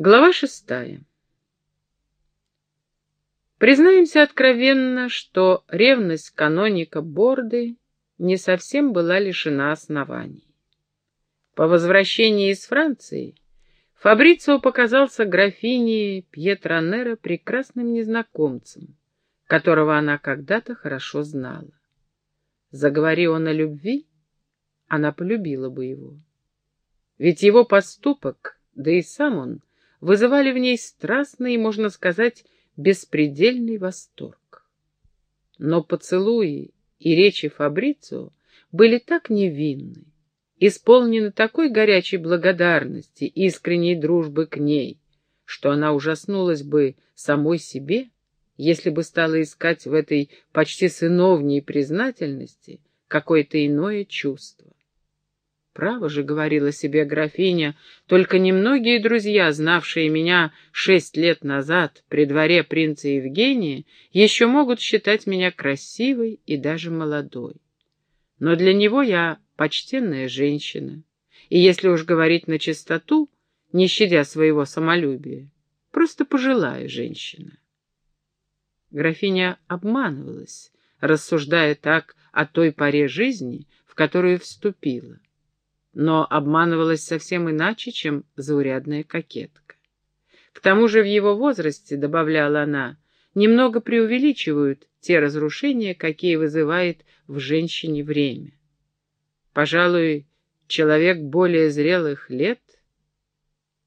Глава шестая. Признаемся откровенно, что ревность каноника Борды не совсем была лишена оснований. По возвращении из Франции Фабрицио показался графине Пьетро Неро прекрасным незнакомцем, которого она когда-то хорошо знала. Заговори он о любви, она полюбила бы его. Ведь его поступок, да и сам он, вызывали в ней страстный и, можно сказать, беспредельный восторг. Но поцелуи и речи Фабрицио были так невинны, исполнены такой горячей благодарности, искренней дружбы к ней, что она ужаснулась бы самой себе, если бы стала искать в этой почти сыновней признательности какое-то иное чувство. Право же, говорила себе графиня, только немногие друзья, знавшие меня шесть лет назад при дворе принца Евгения, еще могут считать меня красивой и даже молодой. Но для него я почтенная женщина, и если уж говорить на чистоту, не щадя своего самолюбия, просто пожилая женщина. Графиня обманывалась, рассуждая так о той поре жизни, в которую вступила но обманывалась совсем иначе, чем заурядная кокетка. К тому же в его возрасте, добавляла она, немного преувеличивают те разрушения, какие вызывает в женщине время. Пожалуй, человек более зрелых лет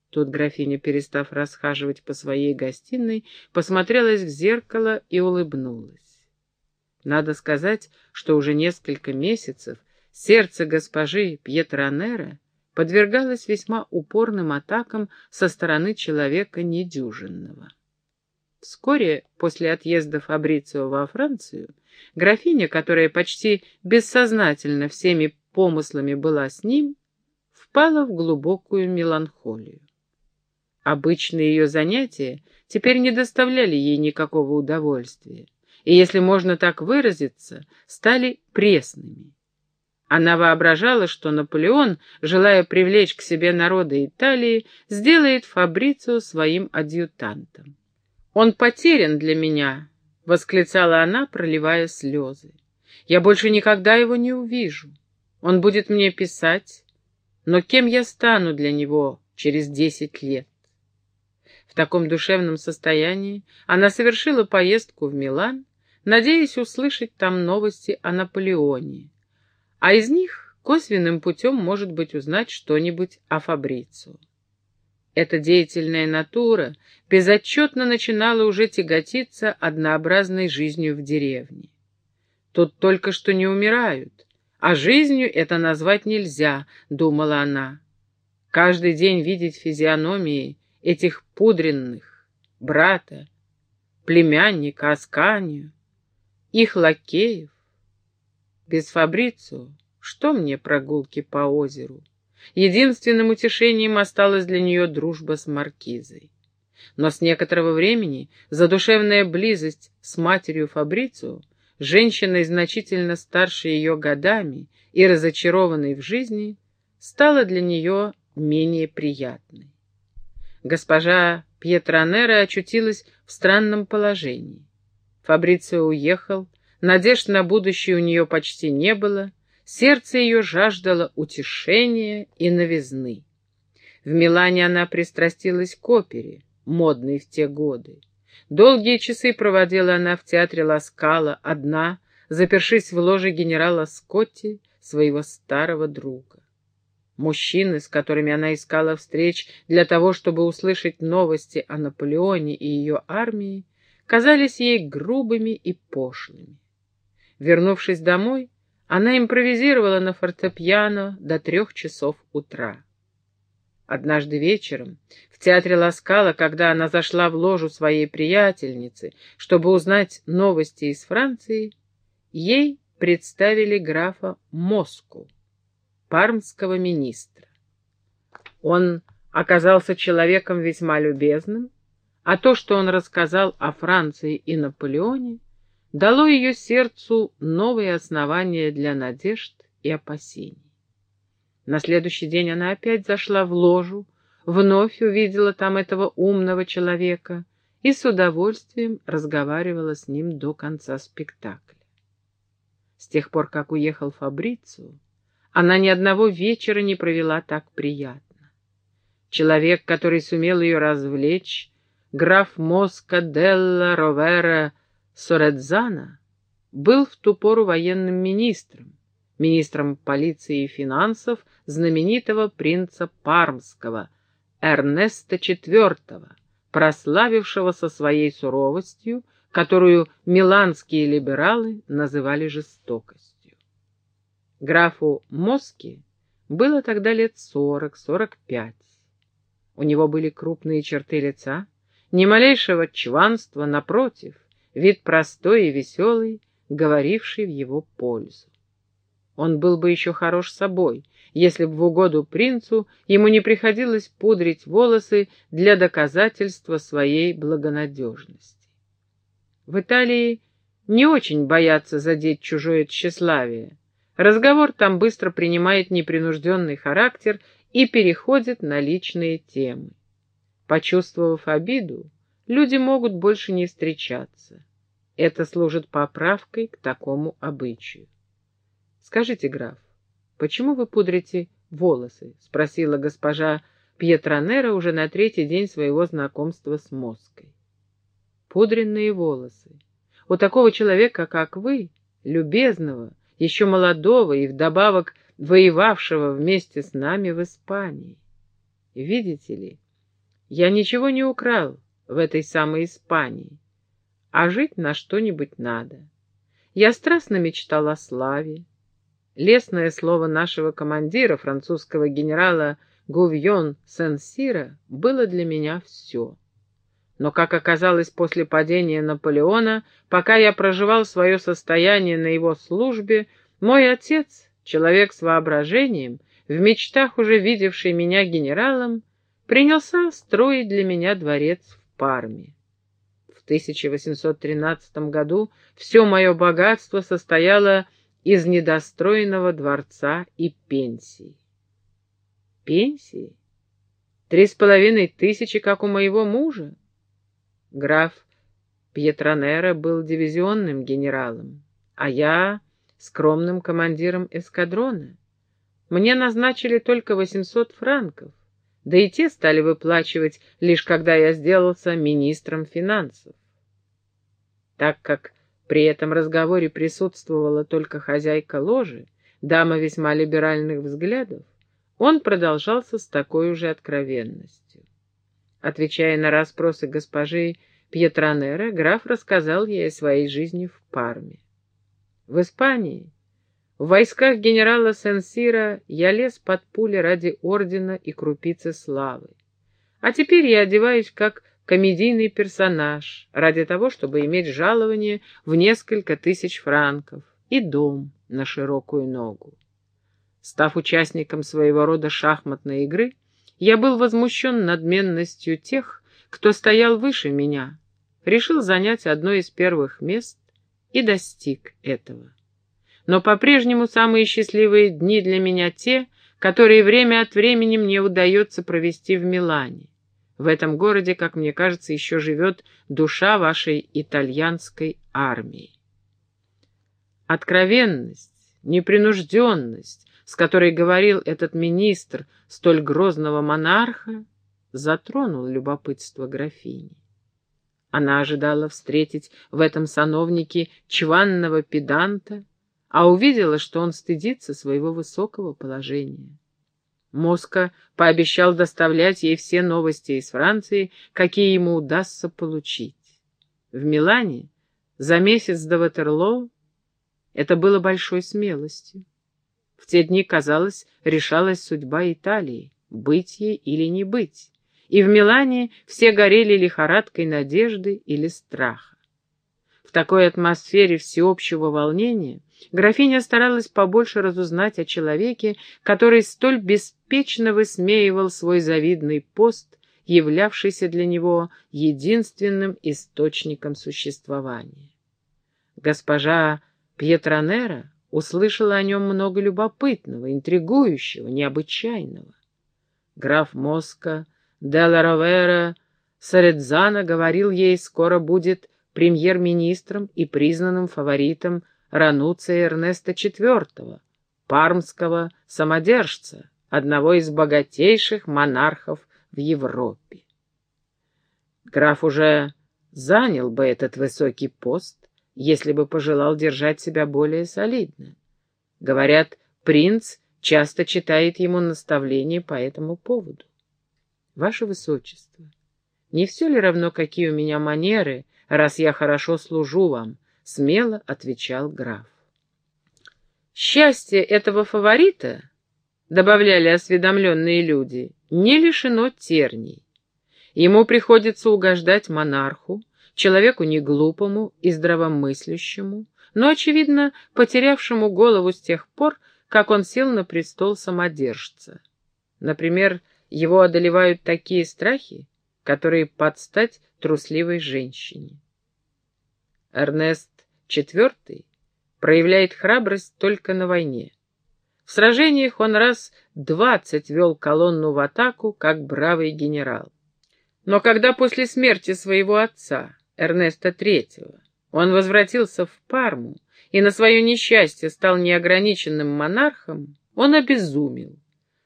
Тут графиня, перестав расхаживать по своей гостиной, посмотрелась в зеркало и улыбнулась. Надо сказать, что уже несколько месяцев Сердце госпожи Пьетронера подвергалось весьма упорным атакам со стороны человека недюжинного. Вскоре после отъезда Фабрицио во Францию, графиня, которая почти бессознательно всеми помыслами была с ним, впала в глубокую меланхолию. Обычные ее занятия теперь не доставляли ей никакого удовольствия, и, если можно так выразиться, стали пресными. Она воображала, что Наполеон, желая привлечь к себе народы Италии, сделает Фабрицио своим адъютантом. «Он потерян для меня», — восклицала она, проливая слезы. «Я больше никогда его не увижу. Он будет мне писать, но кем я стану для него через десять лет?» В таком душевном состоянии она совершила поездку в Милан, надеясь услышать там новости о Наполеоне, а из них косвенным путем, может быть, узнать что-нибудь о Фабрицу. Эта деятельная натура безотчетно начинала уже тяготиться однообразной жизнью в деревне. Тут только что не умирают, а жизнью это назвать нельзя, думала она. Каждый день видеть физиономии этих пудренных, брата, племянника Асканию, их лакеев, без Фабрицу что мне прогулки по озеру? Единственным утешением осталась для нее дружба с Маркизой. Но с некоторого времени задушевная близость с матерью Фабрицу, женщиной значительно старше ее годами и разочарованной в жизни, стала для нее менее приятной. Госпожа Пьетронера очутилась в странном положении. Фабрицио уехал, Надежд на будущее у нее почти не было, сердце ее жаждало утешения и новизны. В Милане она пристрастилась к опере, модной в те годы. Долгие часы проводила она в театре Ласкала, одна, запершись в ложе генерала Скотти, своего старого друга. Мужчины, с которыми она искала встреч для того, чтобы услышать новости о Наполеоне и ее армии, казались ей грубыми и пошлыми. Вернувшись домой, она импровизировала на фортепиано до трех часов утра. Однажды вечером в театре Ласкала, когда она зашла в ложу своей приятельницы, чтобы узнать новости из Франции, ей представили графа Моску, пармского министра. Он оказался человеком весьма любезным, а то, что он рассказал о Франции и Наполеоне, дало ее сердцу новые основания для надежд и опасений. На следующий день она опять зашла в ложу, вновь увидела там этого умного человека и с удовольствием разговаривала с ним до конца спектакля. С тех пор, как уехал Фабрицу, она ни одного вечера не провела так приятно. Человек, который сумел ее развлечь, граф Моска Делла Ровера Соредзана, был в ту пору военным министром, министром полиции и финансов знаменитого принца Пармского, Эрнеста IV, прославившегося своей суровостью, которую миланские либералы называли жестокостью. Графу Моски было тогда лет сорок-сорок пять. У него были крупные черты лица, ни малейшего чванства, напротив, вид простой и веселый, говоривший в его пользу. Он был бы еще хорош собой, если бы в угоду принцу ему не приходилось пудрить волосы для доказательства своей благонадежности. В Италии не очень боятся задеть чужое тщеславие. Разговор там быстро принимает непринужденный характер и переходит на личные темы. Почувствовав обиду, люди могут больше не встречаться. Это служит поправкой к такому обычаю. «Скажите, граф, почему вы пудрите волосы?» — спросила госпожа Пьетронера уже на третий день своего знакомства с Моской. «Пудренные волосы. У такого человека, как вы, любезного, еще молодого и вдобавок воевавшего вместе с нами в Испании. Видите ли, я ничего не украл в этой самой Испании, а жить на что-нибудь надо. Я страстно мечтал о славе, Лесное слово нашего командира, французского генерала Гувьон Сен-Сира, было для меня все. Но, как оказалось после падения Наполеона, пока я проживал свое состояние на его службе, мой отец, человек с воображением, в мечтах уже видевший меня генералом, принялся строить для меня дворец Парме. В 1813 году все мое богатство состояло из недостроенного дворца и пенсии. Пенсии? Три с половиной тысячи, как у моего мужа. Граф Пьетронера был дивизионным генералом, а я скромным командиром эскадрона. Мне назначили только 800 франков, да и те стали выплачивать, лишь когда я сделался министром финансов. Так как при этом разговоре присутствовала только хозяйка ложи, дама весьма либеральных взглядов, он продолжался с такой же откровенностью. Отвечая на расспросы госпожи Пьетронера, граф рассказал ей о своей жизни в Парме. В Испании, в войсках генерала Сенсира, я лез под пули ради ордена и крупицы славы. А теперь я одеваюсь как комедийный персонаж ради того, чтобы иметь жалование в несколько тысяч франков и дом на широкую ногу. Став участником своего рода шахматной игры, я был возмущен надменностью тех, кто стоял выше меня, решил занять одно из первых мест и достиг этого. Но по-прежнему самые счастливые дни для меня те, которые время от времени мне удается провести в Милане. В этом городе, как мне кажется, еще живет душа вашей итальянской армии. Откровенность, непринужденность, с которой говорил этот министр столь грозного монарха, затронул любопытство графини. Она ожидала встретить в этом сановнике чванного педанта, а увидела, что он стыдится своего высокого положения. Моска пообещал доставлять ей все новости из Франции, какие ему удастся получить. В Милане за месяц до Ватерлоо это было большой смелостью. В те дни, казалось, решалась судьба Италии, быть ей или не быть. И в Милане все горели лихорадкой надежды или страха. В такой атмосфере всеобщего волнения графиня старалась побольше разузнать о человеке, который столь беспечно высмеивал свой завидный пост, являвшийся для него единственным источником существования. Госпожа Пьетронера услышала о нем много любопытного, интригующего, необычайного. Граф Моска Делла Ровера Саредзана говорил ей, скоро будет премьер-министром и признанным фаворитом Рануция Эрнеста IV, пармского самодержца, одного из богатейших монархов в Европе. Граф уже занял бы этот высокий пост, если бы пожелал держать себя более солидно. Говорят, принц часто читает ему наставления по этому поводу. Ваше Высочество, не все ли равно, какие у меня манеры, раз я хорошо служу вам? — смело отвечал граф. Счастье этого фаворита, — добавляли осведомленные люди, — не лишено терний. Ему приходится угождать монарху, человеку неглупому и здравомыслящему, но, очевидно, потерявшему голову с тех пор, как он сел на престол самодержца. Например, его одолевают такие страхи, которые подстать трусливой женщине. Эрнест IV проявляет храбрость только на войне. В сражениях он раз двадцать вел колонну в атаку, как бравый генерал. Но когда после смерти своего отца, Эрнеста III, он возвратился в Парму и на свое несчастье стал неограниченным монархом, он обезумел,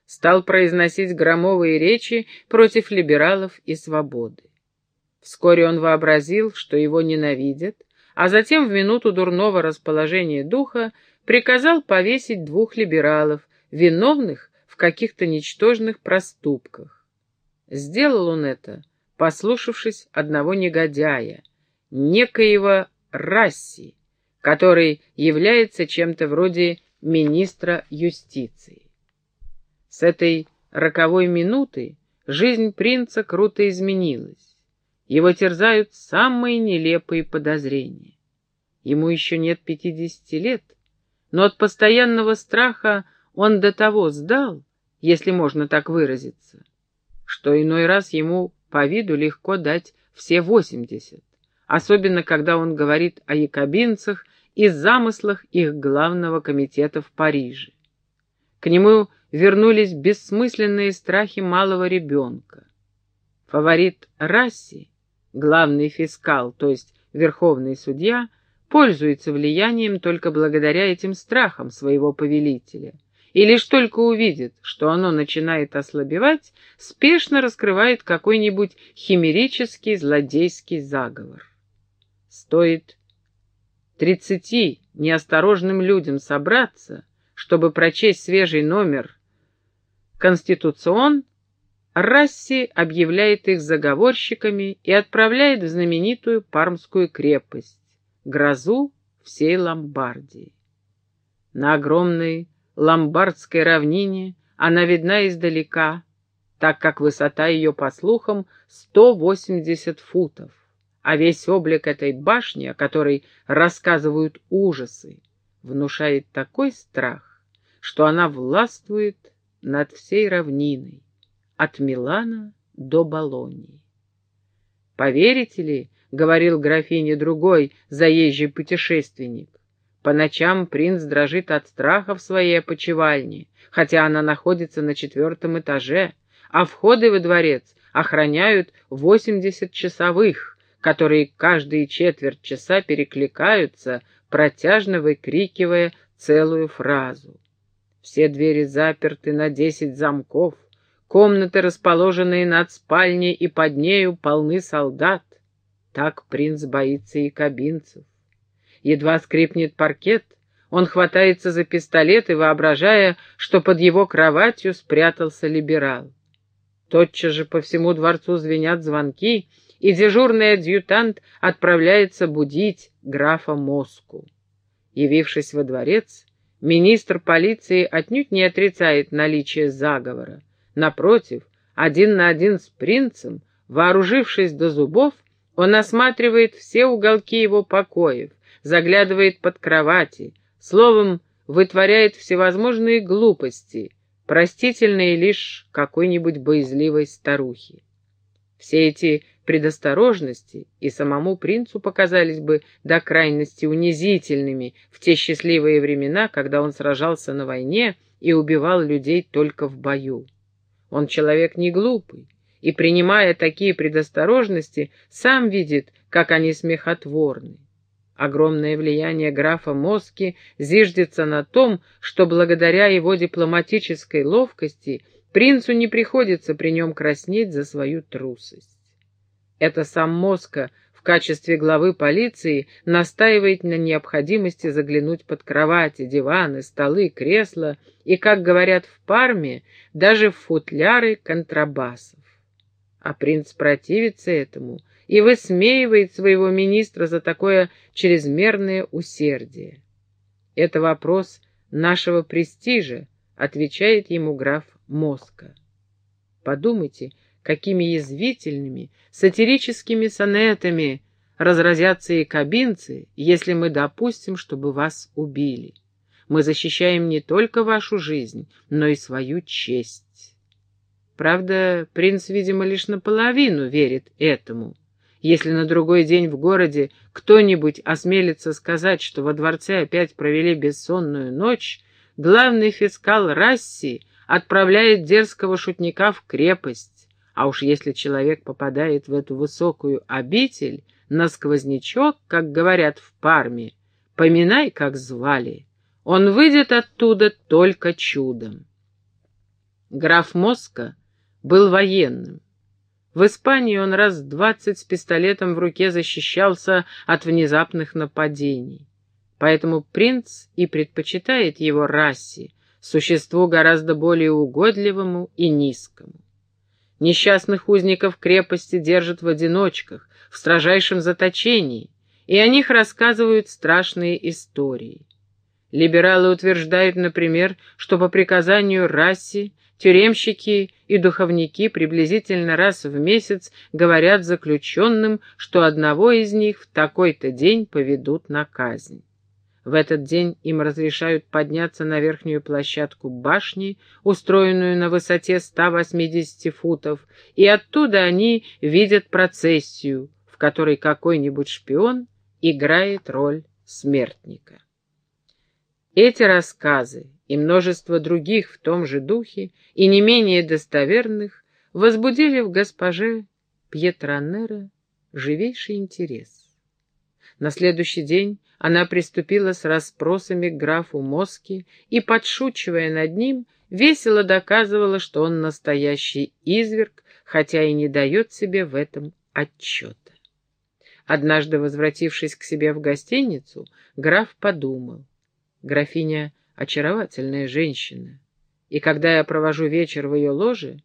стал произносить громовые речи против либералов и свободы. Вскоре он вообразил, что его ненавидят, а затем в минуту дурного расположения духа приказал повесить двух либералов, виновных в каких-то ничтожных проступках. Сделал он это, послушавшись одного негодяя, некоего Расси, который является чем-то вроде министра юстиции. С этой роковой минуты жизнь принца круто изменилась. Его терзают самые нелепые подозрения. Ему еще нет пятидесяти лет, но от постоянного страха он до того сдал, если можно так выразиться, что иной раз ему по виду легко дать все восемьдесят, особенно когда он говорит о якобинцах и замыслах их главного комитета в Париже. К нему вернулись бессмысленные страхи малого ребенка. Фаворит Расси, главный фискал, то есть верховный судья, пользуется влиянием только благодаря этим страхам своего повелителя — и лишь только увидит, что оно начинает ослабевать, спешно раскрывает какой-нибудь химерический злодейский заговор. Стоит тридцати неосторожным людям собраться, чтобы прочесть свежий номер «Конституцион», Расси объявляет их заговорщиками и отправляет в знаменитую Пармскую крепость, грозу всей Ломбардии. На огромной ломбардской равнине она видна издалека, так как высота ее, по слухам, 180 футов, а весь облик этой башни, о которой рассказывают ужасы, внушает такой страх, что она властвует над всей равниной, от Милана до Болонии. «Поверите ли, — говорил графине другой заезжий путешественник, по ночам принц дрожит от страха в своей опочивальне, хотя она находится на четвертом этаже, а входы во дворец охраняют восемьдесят часовых, которые каждые четверть часа перекликаются, протяжно выкрикивая целую фразу. Все двери заперты на десять замков, комнаты, расположенные над спальней и под нею, полны солдат. Так принц боится и кабинцев. Едва скрипнет паркет, он хватается за пистолет и, воображая, что под его кроватью спрятался либерал. Тотчас же по всему дворцу звенят звонки, и дежурный адъютант отправляется будить графа Моску. Явившись во дворец, министр полиции отнюдь не отрицает наличие заговора. Напротив, один на один с принцем, вооружившись до зубов, он осматривает все уголки его покоев, заглядывает под кровати, словом, вытворяет всевозможные глупости, простительные лишь какой-нибудь боязливой старухе. Все эти предосторожности и самому принцу показались бы до крайности унизительными в те счастливые времена, когда он сражался на войне и убивал людей только в бою. Он человек не глупый, и, принимая такие предосторожности, сам видит, как они смехотворны. Огромное влияние графа Моски зиждется на том, что благодаря его дипломатической ловкости принцу не приходится при нем краснеть за свою трусость. Это сам Моска качестве главы полиции настаивает на необходимости заглянуть под кровати, диваны, столы, кресла и, как говорят в Парме, даже в футляры контрабасов. А принц противится этому — и высмеивает своего министра за такое чрезмерное усердие. Это вопрос нашего престижа, отвечает ему граф Моска. Подумайте, какими язвительными, сатирическими сонетами разразятся и кабинцы, если мы допустим, чтобы вас убили. Мы защищаем не только вашу жизнь, но и свою честь. Правда, принц, видимо, лишь наполовину верит этому. Если на другой день в городе кто-нибудь осмелится сказать, что во дворце опять провели бессонную ночь, главный фискал Расси отправляет дерзкого шутника в крепость, а уж если человек попадает в эту высокую обитель, на сквознячок, как говорят в Парме, поминай, как звали, он выйдет оттуда только чудом. Граф Моска был военным, в Испании он раз двадцать с пистолетом в руке защищался от внезапных нападений. Поэтому принц и предпочитает его расе, существу гораздо более угодливому и низкому. Несчастных узников крепости держат в одиночках, в строжайшем заточении, и о них рассказывают страшные истории. Либералы утверждают, например, что по приказанию Расси Тюремщики и духовники приблизительно раз в месяц говорят заключенным, что одного из них в такой-то день поведут на казнь. В этот день им разрешают подняться на верхнюю площадку башни, устроенную на высоте 180 футов, и оттуда они видят процессию, в которой какой-нибудь шпион играет роль смертника. Эти рассказы и множество других в том же духе, и не менее достоверных, возбудили в госпоже Пьетронера живейший интерес. На следующий день она приступила с расспросами к графу Моски и, подшучивая над ним, весело доказывала, что он настоящий изверг, хотя и не дает себе в этом отчета. Однажды, возвратившись к себе в гостиницу, граф подумал. Графиня очаровательная женщина, и когда я провожу вечер в ее ложе,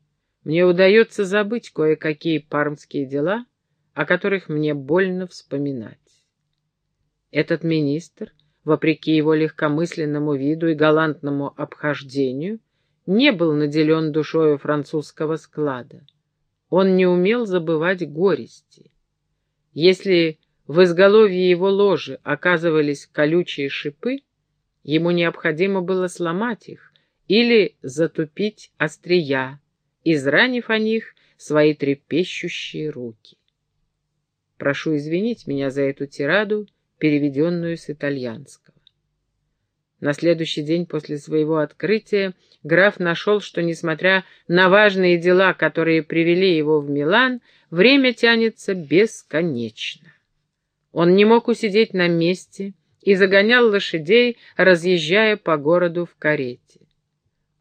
мне удается забыть кое-какие пармские дела, о которых мне больно вспоминать. Этот министр, вопреки его легкомысленному виду и галантному обхождению, не был наделен душою французского склада. Он не умел забывать горести. Если в изголовье его ложи оказывались колючие шипы, Ему необходимо было сломать их или затупить острия, изранив о них свои трепещущие руки. Прошу извинить меня за эту тираду, переведенную с итальянского. На следующий день после своего открытия граф нашел, что, несмотря на важные дела, которые привели его в Милан, время тянется бесконечно. Он не мог усидеть на месте и загонял лошадей, разъезжая по городу в карете.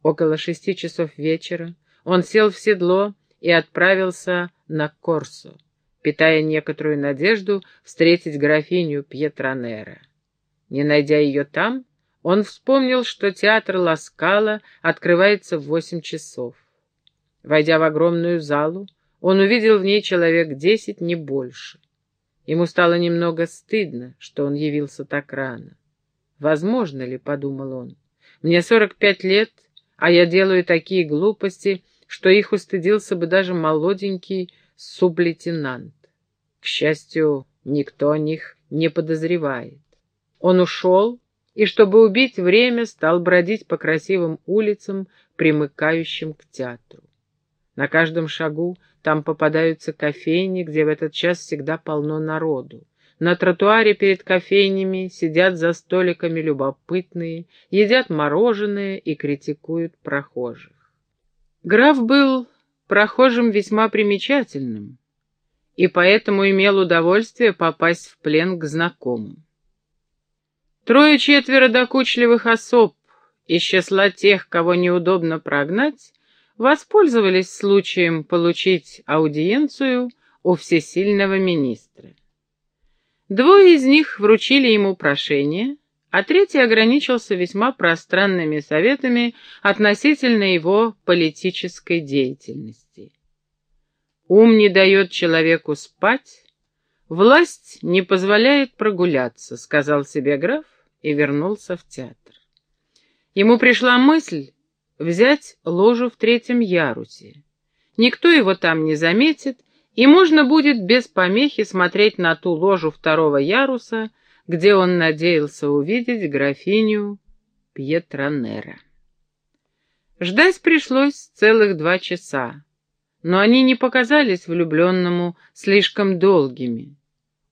Около шести часов вечера он сел в седло и отправился на Корсо, питая некоторую надежду встретить графиню Пьетронера. Не найдя ее там, он вспомнил, что театр Ласкала открывается в восемь часов. Войдя в огромную залу, он увидел в ней человек десять, не больше. Ему стало немного стыдно, что он явился так рано. «Возможно ли, — подумал он, — мне сорок пять лет, а я делаю такие глупости, что их устыдился бы даже молоденький сублейтенант. К счастью, никто о них не подозревает. Он ушел, и, чтобы убить время, стал бродить по красивым улицам, примыкающим к театру. На каждом шагу там попадаются кофейни, где в этот час всегда полно народу. На тротуаре перед кофейнями сидят за столиками любопытные, едят мороженое и критикуют прохожих. Граф был прохожим весьма примечательным, и поэтому имел удовольствие попасть в плен к знакомым. Трое-четверо докучливых особ из числа тех, кого неудобно прогнать, воспользовались случаем получить аудиенцию у всесильного министра. Двое из них вручили ему прошение, а третий ограничился весьма пространными советами относительно его политической деятельности. Ум не дает человеку спать, власть не позволяет прогуляться, сказал себе граф и вернулся в театр. Ему пришла мысль взять ложу в третьем ярусе. Никто его там не заметит, и можно будет без помехи смотреть на ту ложу второго яруса, где он надеялся увидеть графиню Пьетронера. Ждать пришлось целых два часа, но они не показались влюбленному слишком долгими.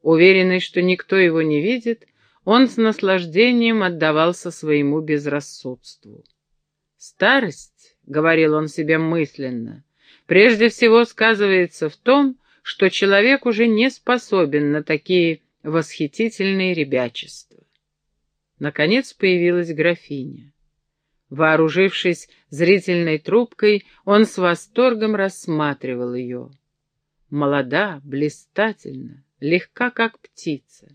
Уверенный, что никто его не видит, он с наслаждением отдавался своему безрассудству. «Старость», — говорил он себе мысленно, — «прежде всего сказывается в том, что человек уже не способен на такие восхитительные ребячества. Наконец появилась графиня. Вооружившись зрительной трубкой, он с восторгом рассматривал ее. Молода, блистательна, легка, как птица.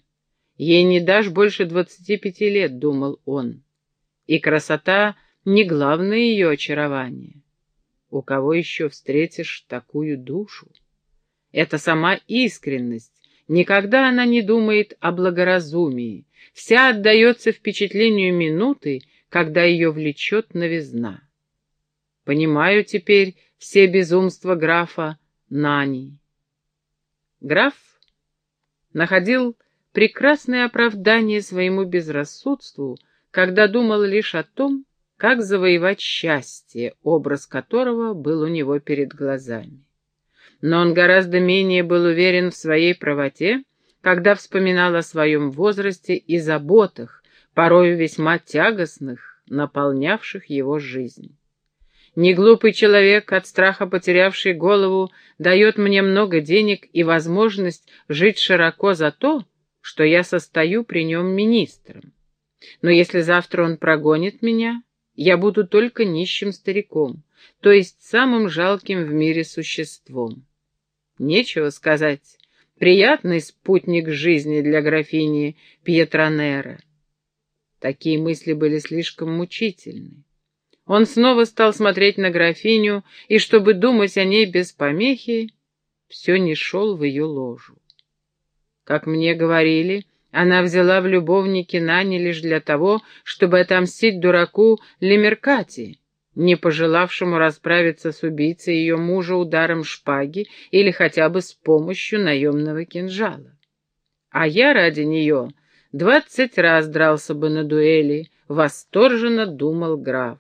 Ей не дашь больше двадцати пяти лет, думал он. И красота не главное ее очарование. У кого еще встретишь такую душу? Это сама искренность, Никогда она не думает о благоразумии, вся отдается впечатлению минуты, когда ее влечет новизна. Понимаю теперь все безумства графа Нани. Граф находил прекрасное оправдание своему безрассудству, когда думал лишь о том, как завоевать счастье, образ которого был у него перед глазами но он гораздо менее был уверен в своей правоте, когда вспоминал о своем возрасте и заботах, порою весьма тягостных, наполнявших его жизнь. Неглупый человек, от страха потерявший голову, дает мне много денег и возможность жить широко за то, что я состою при нем министром. Но если завтра он прогонит меня, я буду только нищим стариком, то есть самым жалким в мире существом. Нечего сказать. Приятный спутник жизни для графини Пьетронера. Такие мысли были слишком мучительны. Он снова стал смотреть на графиню, и, чтобы думать о ней без помехи, все не шел в ее ложу. Как мне говорили, она взяла в любовники Нани лишь для того, чтобы отомстить дураку Лемеркати, не пожелавшему расправиться с убийцей ее мужа ударом шпаги или хотя бы с помощью наемного кинжала. А я ради нее двадцать раз дрался бы на дуэли, восторженно думал граф.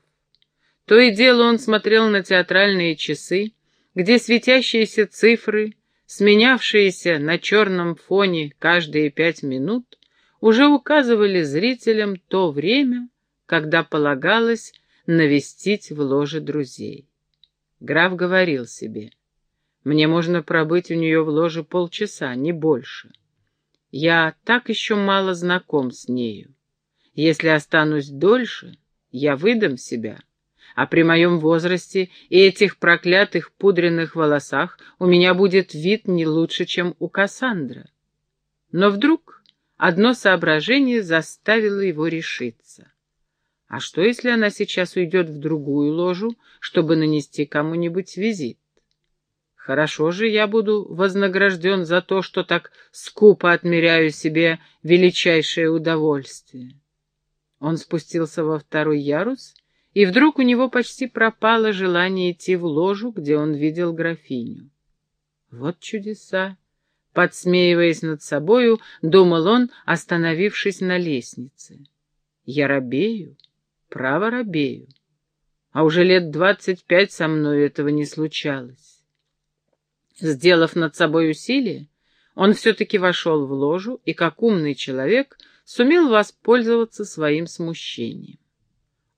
То и дело он смотрел на театральные часы, где светящиеся цифры, сменявшиеся на черном фоне каждые пять минут, уже указывали зрителям то время, когда полагалось навестить в ложе друзей. Граф говорил себе, «Мне можно пробыть у нее в ложе полчаса, не больше. Я так еще мало знаком с нею. Если останусь дольше, я выдам себя, а при моем возрасте и этих проклятых пудренных волосах у меня будет вид не лучше, чем у Кассандра». Но вдруг одно соображение заставило его решиться. А что, если она сейчас уйдет в другую ложу, чтобы нанести кому-нибудь визит? Хорошо же я буду вознагражден за то, что так скупо отмеряю себе величайшее удовольствие. Он спустился во второй ярус, и вдруг у него почти пропало желание идти в ложу, где он видел графиню. Вот чудеса! Подсмеиваясь над собою, думал он, остановившись на лестнице. Я робею. Право робею. А уже лет двадцать пять со мной этого не случалось. Сделав над собой усилие, он все-таки вошел в ложу и, как умный человек, сумел воспользоваться своим смущением.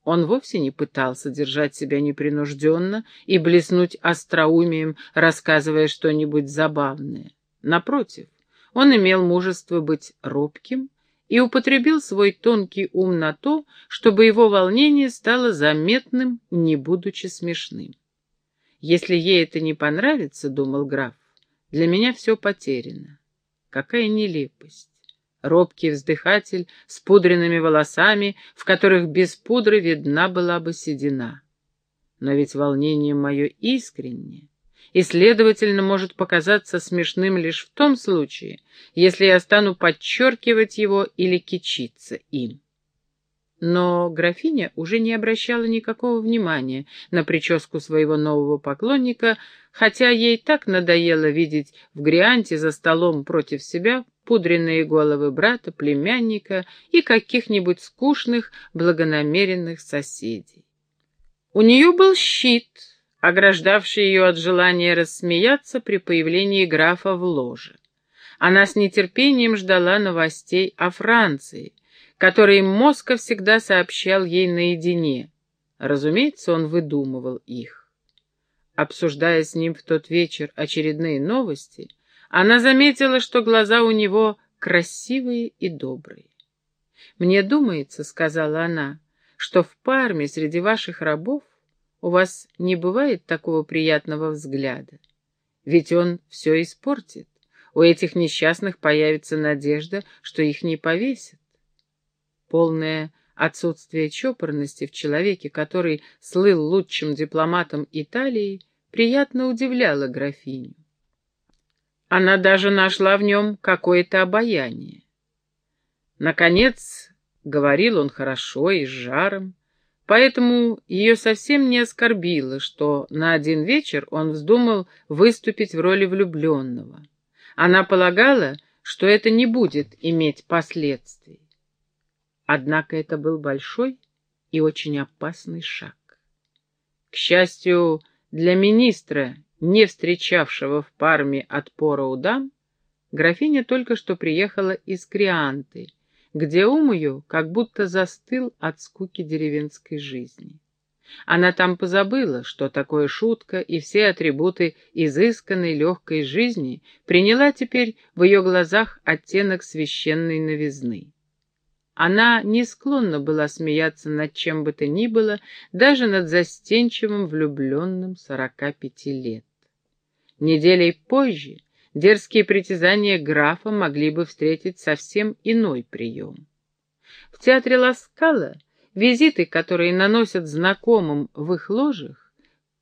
Он вовсе не пытался держать себя непринужденно и блеснуть остроумием, рассказывая что-нибудь забавное. Напротив, он имел мужество быть робким и употребил свой тонкий ум на то, чтобы его волнение стало заметным, не будучи смешным. «Если ей это не понравится, — думал граф, — для меня все потеряно. Какая нелепость! Робкий вздыхатель с пудренными волосами, в которых без пудры видна была бы седина. Но ведь волнение мое искреннее, и, следовательно, может показаться смешным лишь в том случае, если я стану подчеркивать его или кичиться им. Но графиня уже не обращала никакого внимания на прическу своего нового поклонника, хотя ей так надоело видеть в Грианте за столом против себя пудренные головы брата, племянника и каких-нибудь скучных, благонамеренных соседей. У нее был щит, ограждавший ее от желания рассмеяться при появлении графа в ложе. Она с нетерпением ждала новостей о Франции — которые Моска всегда сообщал ей наедине. Разумеется, он выдумывал их. Обсуждая с ним в тот вечер очередные новости, она заметила, что глаза у него красивые и добрые. «Мне думается, — сказала она, — что в Парме среди ваших рабов у вас не бывает такого приятного взгляда. Ведь он все испортит. У этих несчастных появится надежда, что их не повесят. Полное отсутствие чопорности в человеке, который слыл лучшим дипломатом Италии, приятно удивляло графиню. Она даже нашла в нем какое-то обаяние. Наконец, говорил он хорошо и с жаром, поэтому ее совсем не оскорбило, что на один вечер он вздумал выступить в роли влюбленного. Она полагала, что это не будет иметь последствий. Однако это был большой и очень опасный шаг. К счастью для министра, не встречавшего в Парме отпора у дам, графиня только что приехала из Крианты, где ум ее как будто застыл от скуки деревенской жизни. Она там позабыла, что такое шутка, и все атрибуты изысканной легкой жизни приняла теперь в ее глазах оттенок священной новизны. Она не склонна была смеяться над чем бы то ни было, даже над застенчивым влюбленным сорока пяти лет. Неделей позже дерзкие притязания графа могли бы встретить совсем иной прием. В театре Ласкала визиты, которые наносят знакомым в их ложах,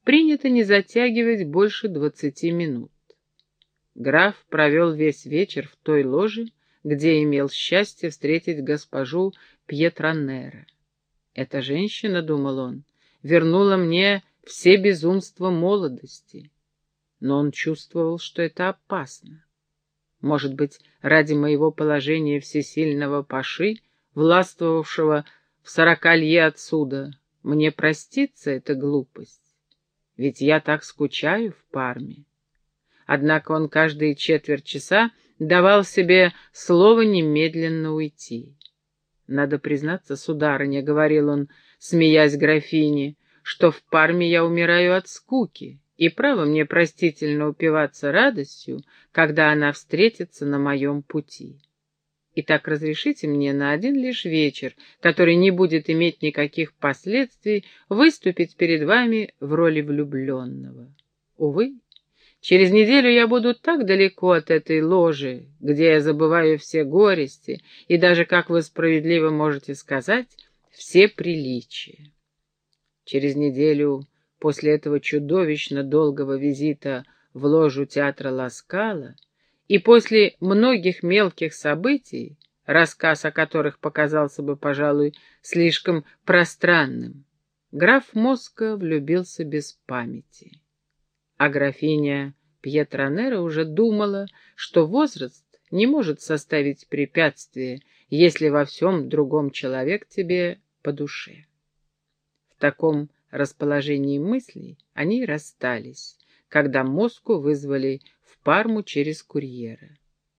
принято не затягивать больше двадцати минут. Граф провел весь вечер в той ложе, где имел счастье встретить госпожу Пьетронера. Эта женщина, думал он, вернула мне все безумства молодости. Но он чувствовал, что это опасно. Может быть, ради моего положения всесильного паши, властвовавшего в сорока лье отсюда, мне простится эта глупость. Ведь я так скучаю в Парме. Однако он каждые четверть часа давал себе слово немедленно уйти. «Надо признаться, сударыня», — говорил он, смеясь графине, «что в Парме я умираю от скуки, и право мне простительно упиваться радостью, когда она встретится на моем пути. Итак, разрешите мне на один лишь вечер, который не будет иметь никаких последствий, выступить перед вами в роли влюбленного. Увы, Через неделю я буду так далеко от этой ложи, где я забываю все горести и даже, как вы справедливо можете сказать, все приличия. Через неделю после этого чудовищно долгого визита в ложу театра Ласкала и после многих мелких событий, рассказ о которых показался бы, пожалуй, слишком пространным, граф Моска влюбился без памяти а графиня Пьетронера уже думала, что возраст не может составить препятствие, если во всем другом человек тебе по душе. В таком расположении мыслей они расстались, когда Моску вызвали в Парму через курьера.